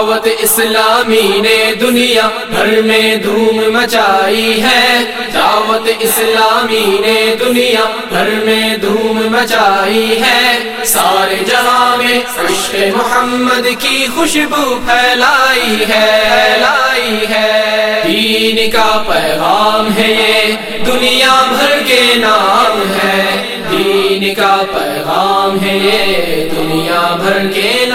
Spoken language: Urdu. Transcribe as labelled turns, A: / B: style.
A: دعوت اسلامی نے دنیا بھر میں دھوم مچائی ہے۔ دعوت اسلامی نے دنیا بھر میں دھوم مچائی ہے۔ سارے جہاں میں عشق محمد کی خوشبو پھیلائی ہے۔ لائی ہے۔ دین کا پیغام ہے یہ۔ دنیا بھر کے نام ہے۔ دین کا پیغام ہے یہ۔ دنیا بھر کے نام